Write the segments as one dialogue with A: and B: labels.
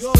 A: Yo,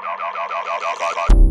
B: Gott, Gott, Gott, Gott, Gott.